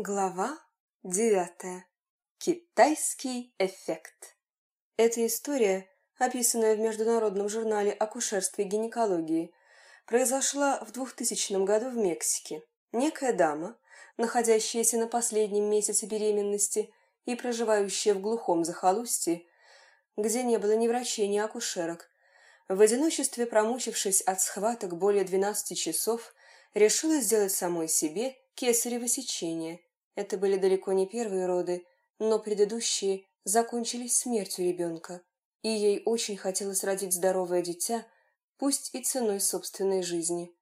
Глава девятая. Китайский эффект. Эта история, описанная в Международном журнале акушерства и гинекологии, произошла в 2000 году в Мексике. Некая дама, находящаяся на последнем месяце беременности и проживающая в глухом захолустье, где не было ни врачей, ни акушерок, в одиночестве промучившись от схваток более 12 часов, решила сделать самой себе кесарево сечение – это были далеко не первые роды, но предыдущие закончились смертью ребенка, и ей очень хотелось родить здоровое дитя, пусть и ценой собственной жизни.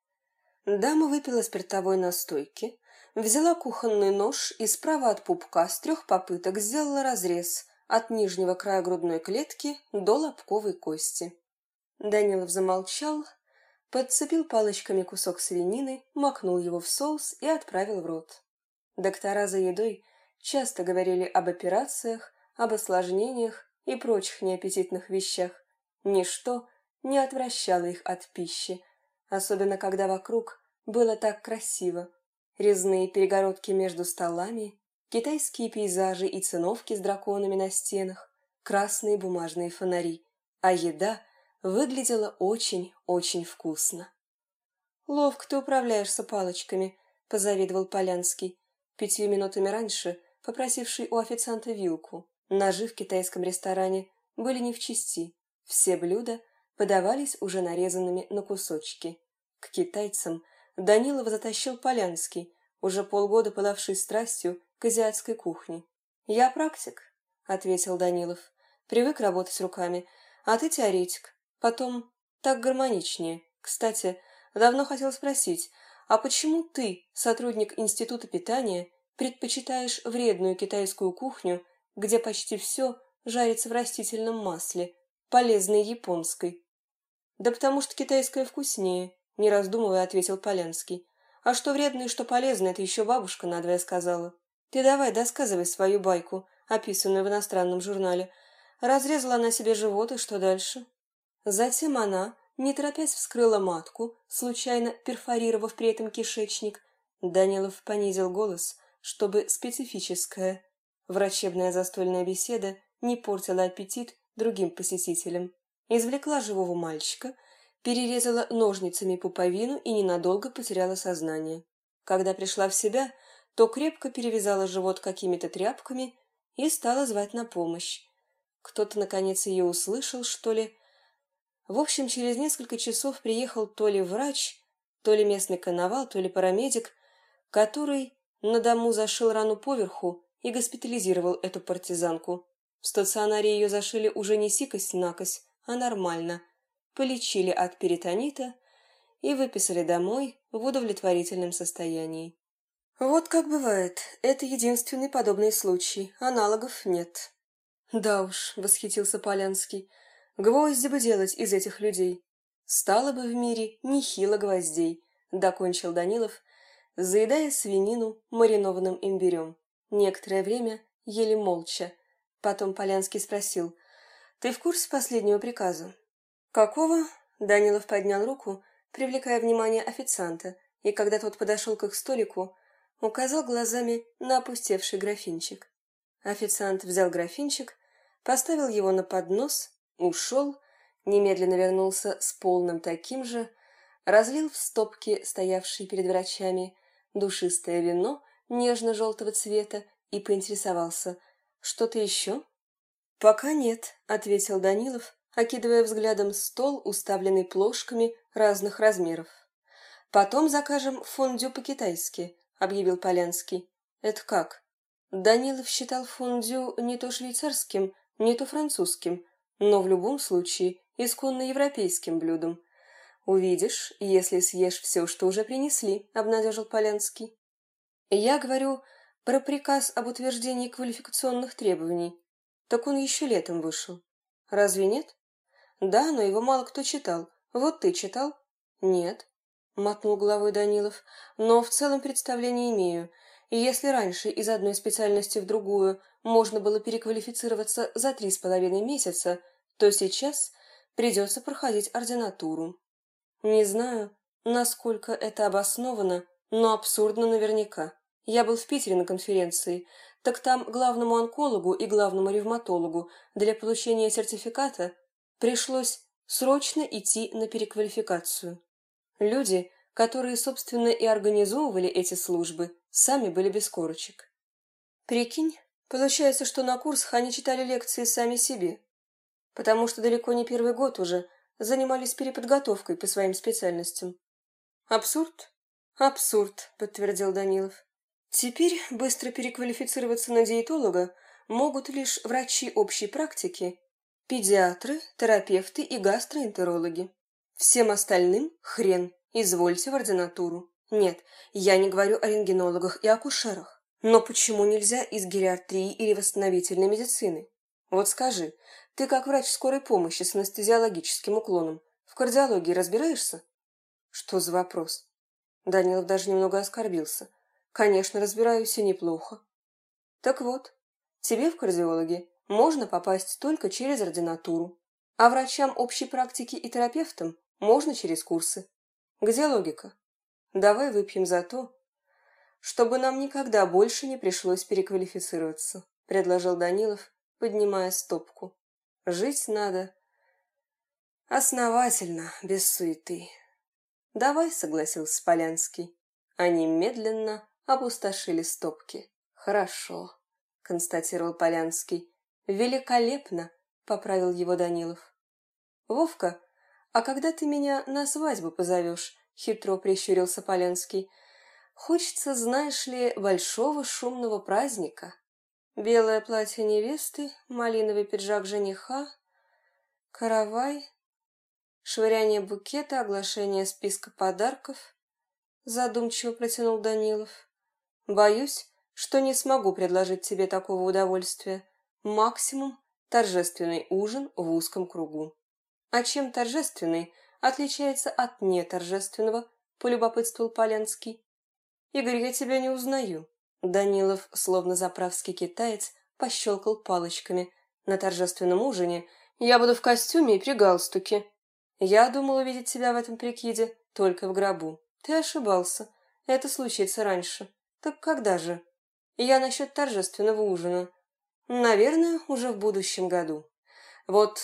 Дама выпила спиртовой настойки, взяла кухонный нож и справа от пупка с трех попыток сделала разрез от нижнего края грудной клетки до лобковой кости. Данилов замолчал, подцепил палочками кусок свинины, макнул его в соус и отправил в рот. Доктора за едой часто говорили об операциях, об осложнениях и прочих неаппетитных вещах. Ничто не отвращало их от пищи, особенно когда вокруг было так красиво. Резные перегородки между столами, китайские пейзажи и циновки с драконами на стенах, красные бумажные фонари, а еда выглядела очень-очень вкусно. «Ловко ты управляешься палочками», — позавидовал Полянский пятью минутами раньше попросивший у официанта вилку. Ножи в китайском ресторане были не в чести. Все блюда подавались уже нарезанными на кусочки. К китайцам Данилов затащил Полянский, уже полгода пылавший страстью к азиатской кухне. «Я практик», — ответил Данилов. «Привык работать руками, а ты теоретик. Потом так гармоничнее. Кстати, давно хотел спросить, а почему ты, сотрудник Института питания, предпочитаешь вредную китайскую кухню, где почти все жарится в растительном масле, полезной японской? Да потому что китайская вкуснее, не раздумывая, ответил Полянский. А что вредно и что полезно, это еще бабушка надвое сказала. Ты давай досказывай свою байку, описанную в иностранном журнале. Разрезала она себе живот, и что дальше? Затем она, не торопясь вскрыла матку, случайно перфорировав при этом кишечник. Данилов понизил голос, чтобы специфическая врачебная застольная беседа не портила аппетит другим посетителям. Извлекла живого мальчика, перерезала ножницами пуповину и ненадолго потеряла сознание. Когда пришла в себя, то крепко перевязала живот какими-то тряпками и стала звать на помощь. Кто-то, наконец, ее услышал, что ли, в общем, через несколько часов приехал то ли врач, то ли местный коновал, то ли парамедик, который на дому зашил рану поверху и госпитализировал эту партизанку. В стационаре ее зашили уже не сикость-накость, а нормально. Полечили от перитонита и выписали домой в удовлетворительном состоянии. Вот как бывает, это единственный подобный случай, аналогов нет. Да уж, восхитился Полянский, — Гвозди бы делать из этих людей. Стало бы в мире нехило гвоздей, докончил Данилов, заедая свинину маринованным имбирем. Некоторое время ели молча. Потом Полянский спросил, «Ты в курсе последнего приказа?» «Какого?» Данилов поднял руку, привлекая внимание официанта, и когда тот подошел к их столику, указал глазами на опустевший графинчик. Официант взял графинчик, поставил его на поднос Ушел, немедленно вернулся с полным таким же, разлил в стопки, стоявшие перед врачами, душистое вино нежно-желтого цвета и поинтересовался, что-то еще? «Пока нет», — ответил Данилов, окидывая взглядом стол, уставленный плошками разных размеров. «Потом закажем фондю по-китайски», — объявил Полянский. «Это как?» Данилов считал фондю не то швейцарским, не то французским, но в любом случае исконно европейским блюдом. Увидишь, если съешь все, что уже принесли, обнадежил Полянский. Я говорю про приказ об утверждении квалификационных требований. Так он еще летом вышел. Разве нет? Да, но его мало кто читал. Вот ты читал? Нет. Мотнул головой Данилов. Но в целом представление имею. И если раньше из одной специальности в другую можно было переквалифицироваться за три с половиной месяца, то сейчас придется проходить ординатуру. Не знаю, насколько это обосновано, но абсурдно наверняка. Я был в Питере на конференции, так там главному онкологу и главному ревматологу для получения сертификата пришлось срочно идти на переквалификацию. Люди, которые, собственно, и организовывали эти службы, сами были без корочек. Прикинь, получается, что на курсах они читали лекции сами себе, потому что далеко не первый год уже занимались переподготовкой по своим специальностям. Абсурд? Абсурд, подтвердил Данилов. Теперь быстро переквалифицироваться на диетолога могут лишь врачи общей практики, педиатры, терапевты и гастроэнтерологи. Всем остальным хрен, извольте в ординатуру. Нет, я не говорю о рентгенологах и акушерах. Но почему нельзя из гериатрии или восстановительной медицины? Вот скажи, ты как врач скорой помощи с анестезиологическим уклоном в кардиологии разбираешься? Что за вопрос? Данилов даже немного оскорбился. Конечно, разбираюсь и неплохо. Так вот, тебе в кардиологи можно попасть только через ординатуру, а врачам общей практики и терапевтам можно через курсы. Где логика? Давай выпьем за то, чтобы нам никогда больше не пришлось переквалифицироваться, предложил Данилов, поднимая стопку. Жить надо основательно, без суеты. Давай, согласился Полянский. Они медленно опустошили стопки. «Хорошо», — констатировал Полянский. «Великолепно», — поправил его Данилов. «Вовка, а когда ты меня на свадьбу позовешь?» — хитро прищурился Полянский. «Хочется, знаешь ли, большого шумного праздника. Белое платье невесты, малиновый пиджак жениха, каравай, швыряние букета, оглашение списка подарков», — задумчиво протянул Данилов. Боюсь, что не смогу предложить тебе такого удовольствия. Максимум – торжественный ужин в узком кругу. А чем торжественный отличается от неторжественного, полюбопытствовал Полянский. Игорь, я тебя не узнаю. Данилов, словно заправский китаец, пощелкал палочками. На торжественном ужине я буду в костюме и при галстуке. Я думал увидеть тебя в этом прикиде только в гробу. Ты ошибался. Это случится раньше. Так когда же? Я насчет торжественного ужина. Наверное, уже в будущем году. Вот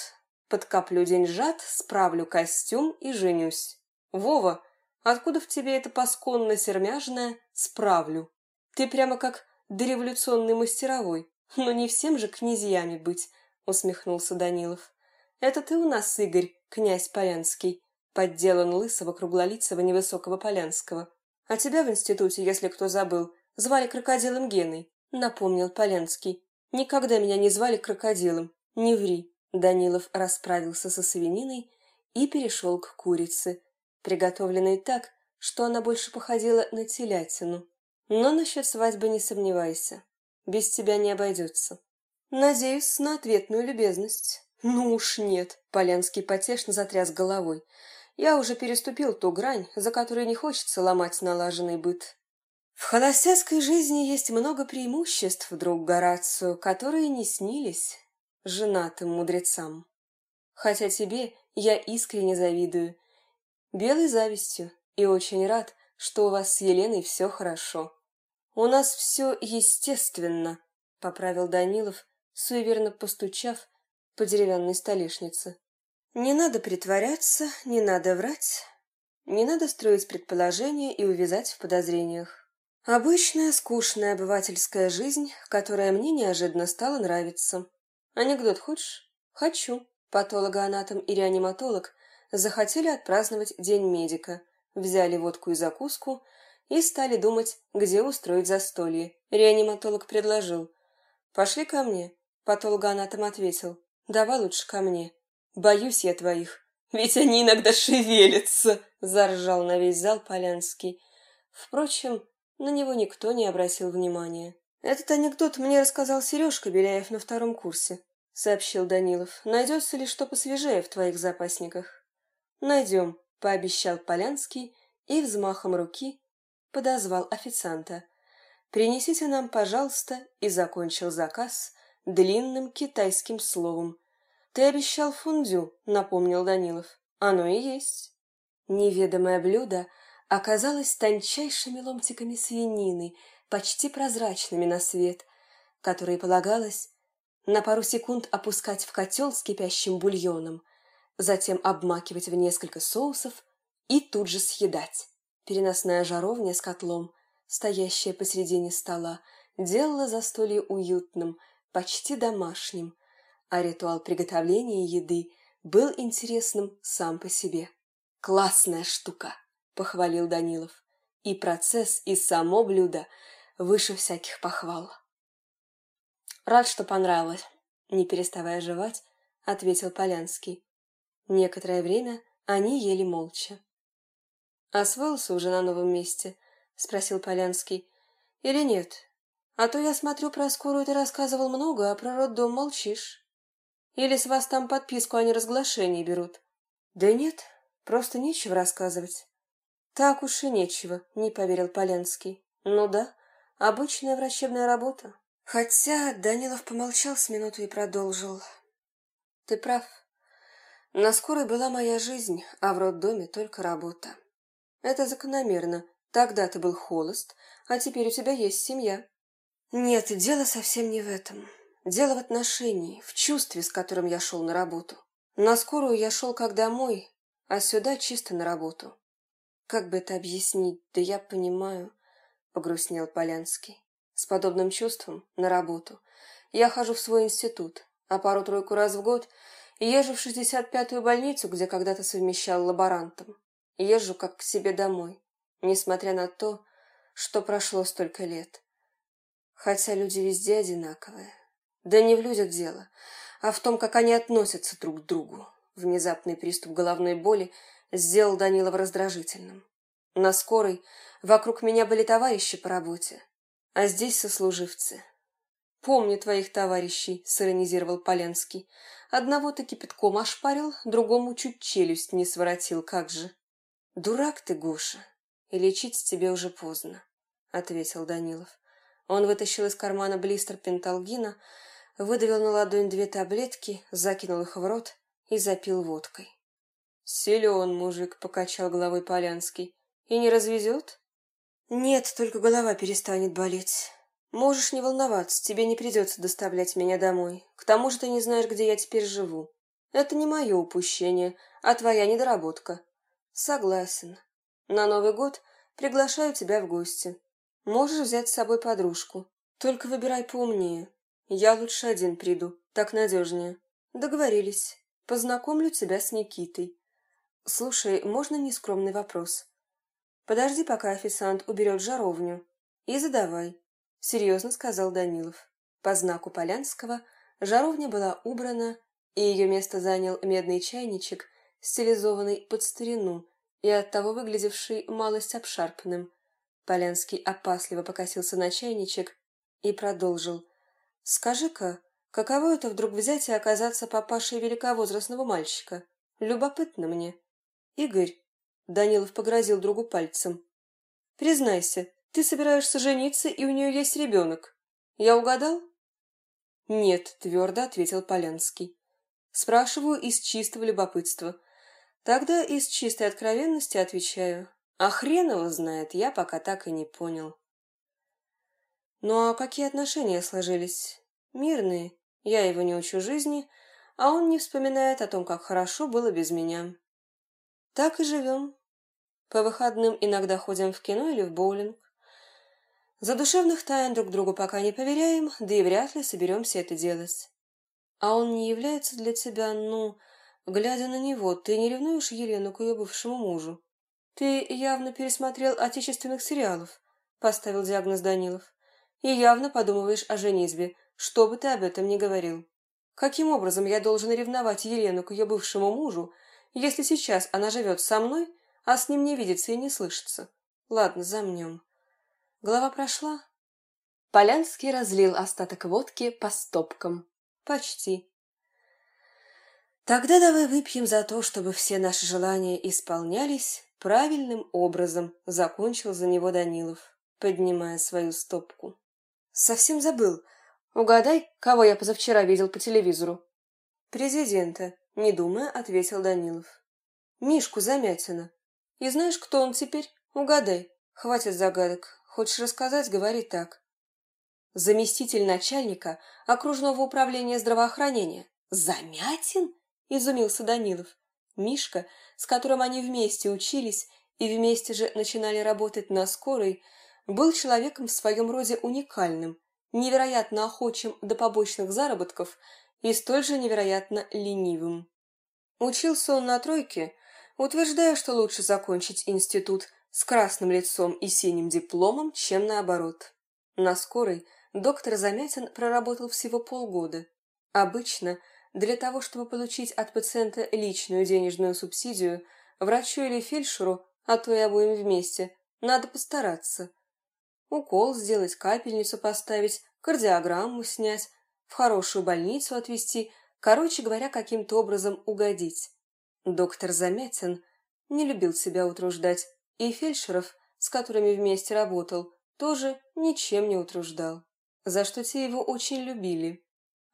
подкоплю деньжат, справлю костюм и женюсь. Вова, откуда в тебе это пасконно-сермяжное «справлю»? Ты прямо как дореволюционный мастеровой. Но не всем же князьями быть, усмехнулся Данилов. Это ты у нас, Игорь, князь Полянский, подделан лысого круглолицего невысокого Полянского. А тебя в институте, если кто забыл, звали крокодилом Геной, напомнил Поленский. Никогда меня не звали крокодилом. Не ври. Данилов расправился со свининой и перешел к курице, приготовленной так, что она больше походила на телятину. Но насчет свадьбы не сомневайся. Без тебя не обойдется. Надеюсь на ответную любезность. Ну уж нет. Полянский потешно затряс головой. Я уже переступил ту грань, за которой не хочется ломать налаженный быт. В холостяцкой жизни есть много преимуществ, друг Горацио, которые не снились женатым мудрецам. Хотя тебе я искренне завидую, белой завистью, и очень рад, что у вас с Еленой все хорошо. У нас все естественно, — поправил Данилов, суеверно постучав по деревянной столешнице. Не надо притворяться, не надо врать, не надо строить предположения и увязать в подозрениях. Обычная, скучная обывательская жизнь, которая мне неожиданно стала нравиться. Анекдот хочешь? Хочу. Патологоанатом и реаниматолог захотели отпраздновать День медика, взяли водку и закуску и стали думать, где устроить застолье. Реаниматолог предложил. «Пошли ко мне». Патологоанатом ответил. «Давай лучше ко мне». Боюсь я твоих, ведь они иногда шевелятся, заржал на весь зал Полянский. Впрочем, на него никто не обратил внимания. Этот анекдот мне рассказал Сережка Беляев на втором курсе, сообщил Данилов. Найдется ли что посвежее в твоих запасниках? Найдем, пообещал Полянский и взмахом руки подозвал официанта. Принесите нам, пожалуйста, и закончил заказ длинным китайским словом, «Ты обещал фундю», — напомнил Данилов. «Оно и есть». Неведомое блюдо оказалось тончайшими ломтиками свинины, почти прозрачными на свет, которые полагалось на пару секунд опускать в котел с кипящим бульоном, затем обмакивать в несколько соусов и тут же съедать. Переносная жаровня с котлом, стоящая посредине стола, делала застолье уютным, почти домашним, а ритуал приготовления еды был интересным сам по себе. «Классная штука!» — похвалил Данилов. «И процесс, и само блюдо выше всяких похвал». «Рад, что понравилось», — не переставая жевать, ответил Полянский. Некоторое время они ели молча. «Освоился уже на новом месте?» — спросил Полянский. «Или нет? А то я смотрю, про скорую ты рассказывал много, а про роддом молчишь. Или с вас там подписку о неразглашении берут?» «Да нет, просто нечего рассказывать». «Так уж и нечего», — не поверил Полянский. «Ну да, обычная врачебная работа». Хотя Данилов помолчал с минуту и продолжил. «Ты прав. На скорой была моя жизнь, а в роддоме только работа. Это закономерно. Тогда ты был холост, а теперь у тебя есть семья». «Нет, дело совсем не в этом. Дело в отношении, в чувстве, с которым я шел на работу. На скорую я шел как домой, а сюда чисто на работу. Как бы это объяснить? Да я понимаю», — погрустнел Полянский. С подобным чувством на работу я хожу в свой институт, а пару-тройку раз в год езжу в 65-ю больницу, где когда-то совмещал лаборантом. Езжу как к себе домой, несмотря на то, что прошло столько лет. Хотя люди везде одинаковые. Да не в людях дело, а в том, как они относятся друг к другу. Внезапный приступ головной боли сделал Данилова раздражительным. На скорой вокруг меня были товарищи по работе, а здесь сослуживцы. Помню твоих товарищей, сиронизировал Поленский. Одного-то кипятком ошпарил, другому чуть челюсть не своротил, как же. Дурак ты, Гоша, и лечить тебе уже поздно, ответил Данилов. Он вытащил из кармана блистер пенталгина, выдавил на ладонь две таблетки, закинул их в рот и запил водкой. Силен мужик, покачал головой Полянский. И не развезет? «Нет, только голова перестанет болеть. Можешь не волноваться, тебе не придется доставлять меня домой. К тому же ты не знаешь, где я теперь живу. Это не мое упущение, а твоя недоработка». «Согласен. На Новый год приглашаю тебя в гости. Можешь взять с собой подружку. Только выбирай поумнее. Я лучше один приду, так надежнее. Договорились. Познакомлю тебя с Никитой. Слушай, можно нескромный вопрос?» Подожди, пока официант уберет жаровню. И задавай, — серьезно сказал Данилов. По знаку Полянского жаровня была убрана, и ее место занял медный чайничек, стилизованный под старину и оттого выглядевший малость обшарпанным. Полянский опасливо покосился на чайничек и продолжил. «Скажи-ка, каково это вдруг взять и оказаться папашей великовозрастного мальчика? Любопытно мне. Игорь, Данилов погрозил другу пальцем. «Признайся, ты собираешься жениться, и у нее есть ребенок. Я угадал?» «Нет», — твердо ответил Полянский. «Спрашиваю из чистого любопытства. Тогда из чистой откровенности отвечаю. А хрен его знает, я пока так и не понял». «Ну а какие отношения сложились?» «Мирные. Я его не учу жизни, а он не вспоминает о том, как хорошо было без меня. Так и живем. По выходным иногда ходим в кино или в боулинг. Задушевных тайн друг другу пока не поверяем, да и вряд ли соберемся это делать. А он не является для тебя, ну, глядя на него, ты не ревнуешь Елену к ее бывшему мужу? Ты явно пересмотрел отечественных сериалов, поставил диагноз Данилов, и явно подумываешь о женитьбе, что бы ты об этом ни говорил. Каким образом я должен ревновать Елену к ее бывшему мужу, если сейчас она живет со мной, а с ним не видится и не слышится? Ладно, замнем. Голова прошла? Полянский разлил остаток водки по стопкам. Почти. Тогда давай выпьем за то, чтобы все наши желания исполнялись правильным образом, закончил за него Данилов, поднимая свою стопку. Совсем забыл. Угадай, кого я позавчера видел по телевизору? Президента. Не думая, ответил Данилов. Мишку Замятина. И знаешь, кто он теперь? Угадай. Хватит загадок. Хочешь рассказать, говори так. Заместитель начальника окружного управления здравоохранения. Замятин? Изумился Данилов. Мишка, с которым они вместе учились и вместе же начинали работать на скорой, был человеком в своем роде уникальным, невероятно охочим до побочных заработков и столь же невероятно ленивым. Учился он на тройке, утверждая, что лучше закончить институт с красным лицом и синим дипломом, чем наоборот. На скорой доктор Замятин проработал всего полгода. Обычно для того, чтобы получить от пациента личную денежную субсидию, врачу или фельдшеру, а то и обоим вместе, надо постараться. Укол сделать, капельницу поставить, кардиограмму снять, в хорошую больницу отвезти, короче говоря, каким-то образом угодить. Доктор Замятин не любил себя утруждать, и фельдшеров, с которыми вместе работал, тоже ничем не утруждал, за что те его очень любили.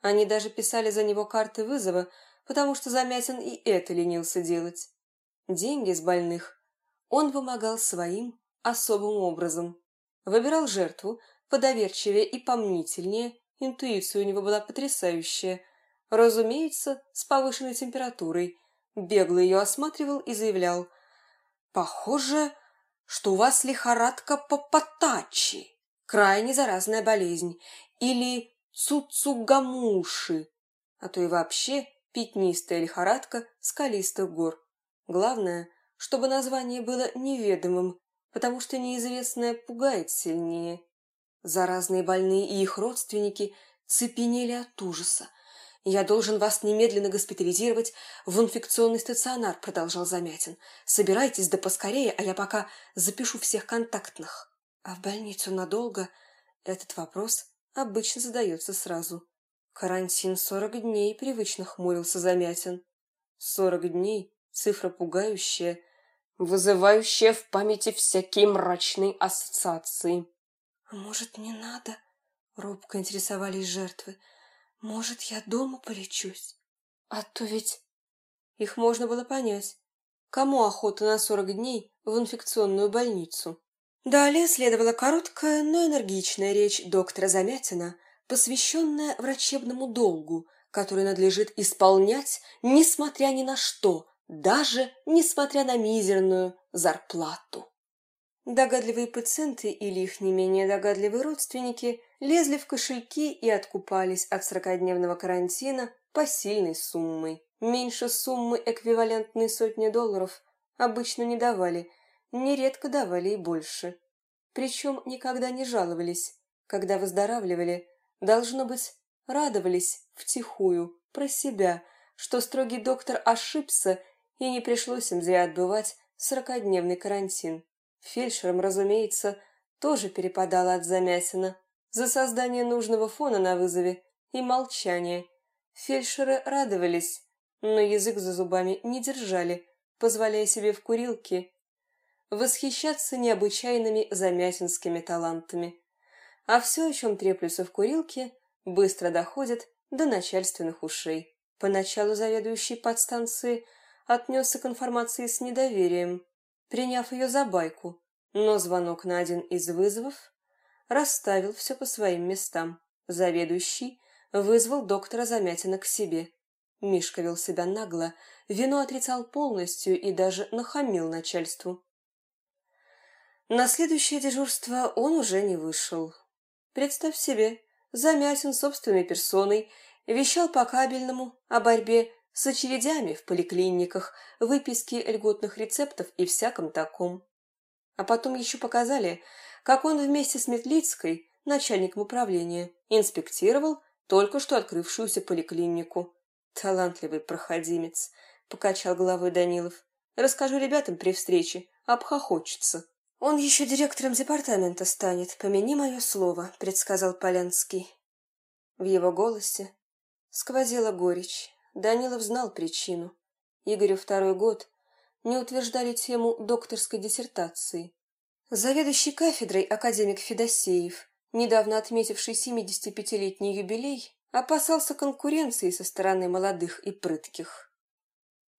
Они даже писали за него карты вызова, потому что Замятин и это ленился делать. Деньги с больных он вымогал своим особым образом. Выбирал жертву подоверчивее и помнительнее, интуиция у него была потрясающая. Разумеется, с повышенной температурой. Бегло ее осматривал и заявлял. «Похоже, что у вас лихорадка Папатачи, крайне заразная болезнь, или Цуцугамуши, а то и вообще пятнистая лихорадка скалистых гор. Главное, чтобы название было неведомым, потому что неизвестное пугает сильнее. Заразные больные и их родственники цепенели от ужаса. «Я должен вас немедленно госпитализировать в инфекционный стационар», — продолжал Замятин. «Собирайтесь да поскорее, а я пока запишу всех контактных». А в больницу надолго этот вопрос обычно задается сразу. Карантин сорок дней, привычно хмурился Замятин. Сорок дней — цифра пугающая, вызывающая в памяти всякие мрачные ассоциации. «А может, не надо?» — робко интересовались жертвы. «Может, я дома полечусь? А то ведь...» Их можно было понять. Кому охота на сорок дней в инфекционную больницу? Далее следовала короткая, но энергичная речь доктора Замятина, посвященная врачебному долгу, который надлежит исполнять, несмотря ни на что, даже несмотря на мизерную зарплату. Догадливые пациенты или их не менее догадливые родственники лезли в кошельки и откупались от сорокодневного карантина посильной суммой. Меньше суммы, эквивалентной сотне долларов, обычно не давали, нередко давали и больше. Причем никогда не жаловались. Когда выздоравливали, должно быть, радовались втихую, про себя, что строгий доктор ошибся и не пришлось им зря отбывать сорокодневный карантин. Фельдшерам, разумеется, тоже перепадало от замятина. За создание нужного фона на вызове и молчание. Фельдшеры радовались, но язык за зубами не держали, позволяя себе в курилке восхищаться необычайными замятинскими талантами. А все, о чем треплются в курилке, быстро доходит до начальственных ушей. Поначалу заведующий подстанции отнесся к информации с недоверием, приняв ее за байку, но звонок на один из вызовов расставил все по своим местам. Заведующий вызвал доктора Замятина к себе. Мишка вел себя нагло, вину отрицал полностью и даже нахамил начальству. На следующее дежурство он уже не вышел. Представь себе, Замятин собственной персоной вещал по кабельному о борьбе с очередями в поликлиниках, выписке льготных рецептов и всяком таком. А потом еще показали, как он вместе с Метлицкой, начальником управления, инспектировал только что открывшуюся поликлинику. Талантливый проходимец, покачал головой Данилов. Расскажу ребятам при встрече, обхохочется. «Он еще директором департамента станет, помяни мое слово», — предсказал Полянский. В его голосе сквозила горечь. Данилов знал причину. Игорю второй год не утверждали тему докторской диссертации. Заведующий кафедрой академик Федосеев, недавно отметивший 75-летний юбилей, опасался конкуренции со стороны молодых и прытких.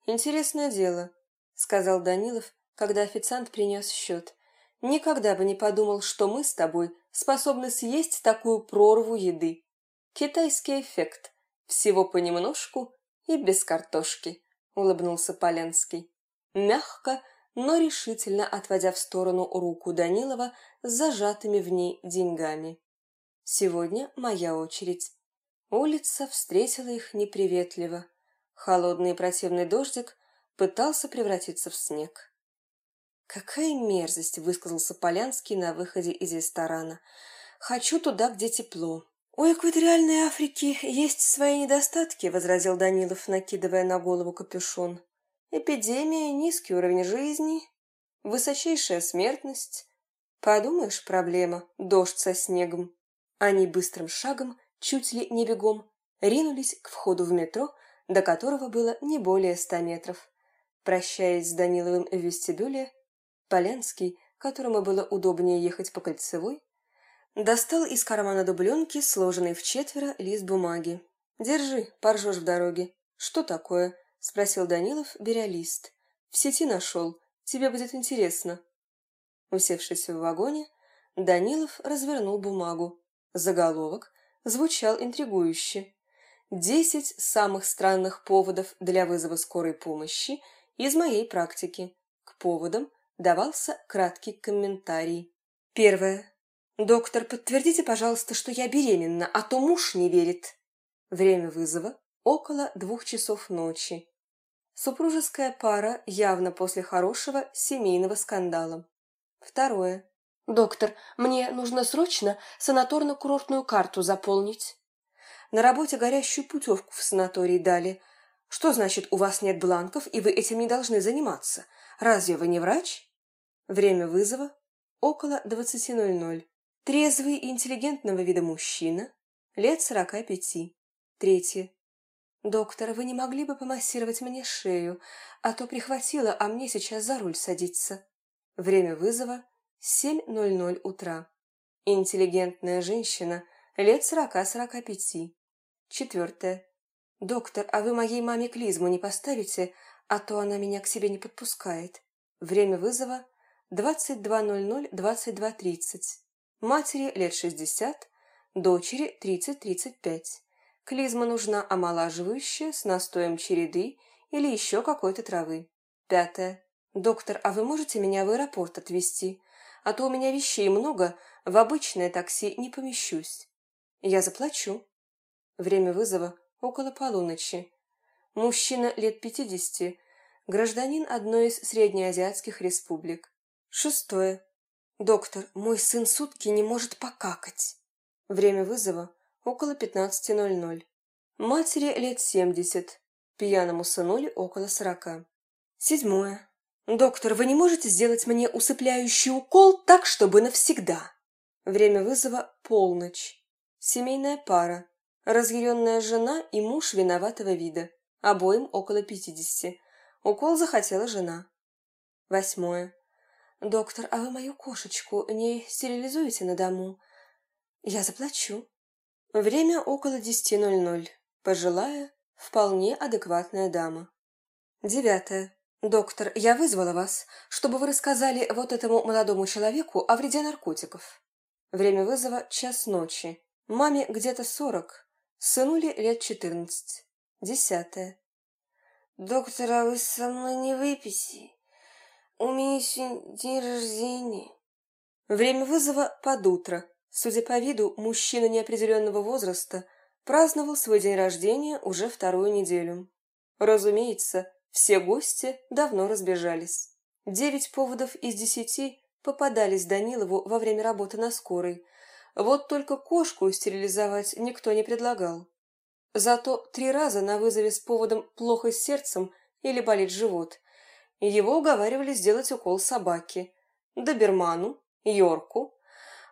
«Интересное дело», — сказал Данилов, когда официант принес счет. Никогда бы не подумал, что мы с тобой способны съесть такую прорву еды. Китайский эффект. Всего понемножку и без картошки», — улыбнулся Поленский. Мягко, но решительно отводя в сторону руку Данилова с зажатыми в ней деньгами. «Сегодня моя очередь». Улица встретила их неприветливо. Холодный и противный дождик пытался превратиться в снег. «Какая мерзость!» — высказался Полянский на выходе из ресторана. «Хочу туда, где тепло». «У экваториальной Африки есть свои недостатки», — возразил Данилов, накидывая на голову капюшон. «Эпидемия, низкий уровень жизни, высочайшая смертность. Подумаешь, проблема, дождь со снегом». Они быстрым шагом, чуть ли не бегом, ринулись к входу в метро, до которого было не более ста метров. Прощаясь с Даниловым в вестибюле, Поленский, которому было удобнее ехать по кольцевой, достал из кармана дубленки сложенный в четверо лист бумаги. «Держи, поржешь в дороге». «Что такое?» – спросил Данилов, беря лист. «В сети нашел. Тебе будет интересно». Усевшись в вагоне, Данилов развернул бумагу. Заголовок звучал интригующе. «Десять самых странных поводов для вызова скорой помощи из моей практики. К поводам давался краткий комментарий. Первое. Доктор, подтвердите, пожалуйста, что я беременна, а то муж не верит. Время вызова около двух часов ночи. Супружеская пара явно после хорошего семейного скандала. Второе. Доктор, мне нужно срочно санаторно-курортную карту заполнить. На работе горящую путевку в санаторий дали, что значит, у вас нет бланков, и вы этим не должны заниматься? Разве вы не врач? Время вызова – около 20.00. Трезвый и интеллигентного вида мужчина, лет 45. Третье. «Доктор, вы не могли бы помассировать мне шею, а то прихватило, а мне сейчас за руль садиться». Время вызова – 7.00 утра. Интеллигентная женщина, лет 40-45. Четвертое. «Доктор, а вы моей маме клизму не поставите, а то она меня к себе не подпускает». Время вызова 22.00-22.30. Матери лет 60, дочери 30-35. Клизма нужна омолаживающая с настоем череды или еще какой-то травы. Пятое. Доктор, а вы можете меня в аэропорт отвезти? А то у меня вещей много, в обычное такси не помещусь. Я заплачу. Время вызова около полуночи. Мужчина лет пятидесяти, гражданин одной из среднеазиатских республик. Шестое. Доктор, мой сын сутки не может покакать. Время вызова около 15.00. Матери лет 70, пьяному сынуле около 40. Седьмое. Доктор, вы не можете сделать мне усыпляющий укол так, чтобы навсегда? Время вызова полночь. Семейная пара. Разъяренная жена и муж виноватого вида. Обоим около пятидесяти. Укол захотела жена. Восьмое. «Доктор, а вы мою кошечку не стерилизуете на дому?» «Я заплачу». Время около десяти ноль ноль. Пожилая, вполне адекватная дама. Девятое. «Доктор, я вызвала вас, чтобы вы рассказали вот этому молодому человеку о вреде наркотиков». Время вызова – час ночи. Маме где-то сорок, сынуле лет четырнадцать. Десятое. «Доктор, а вы со мной не выписи? У меня день рождения». Время вызова под утро. Судя по виду, мужчина неопределенного возраста праздновал свой день рождения уже вторую неделю. Разумеется, все гости давно разбежались. Девять поводов из десяти попадались Данилову во время работы на скорой. Вот только кошку стерилизовать никто не предлагал. Зато три раза на вызове с поводом «плохо с сердцем» или «болит живот» его уговаривали сделать укол собаке, доберману, йорку,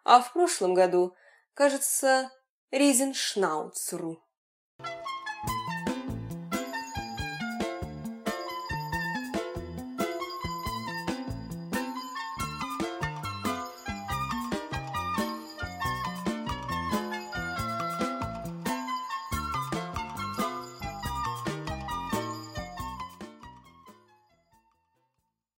а в прошлом году, кажется, ризеншнауцеру.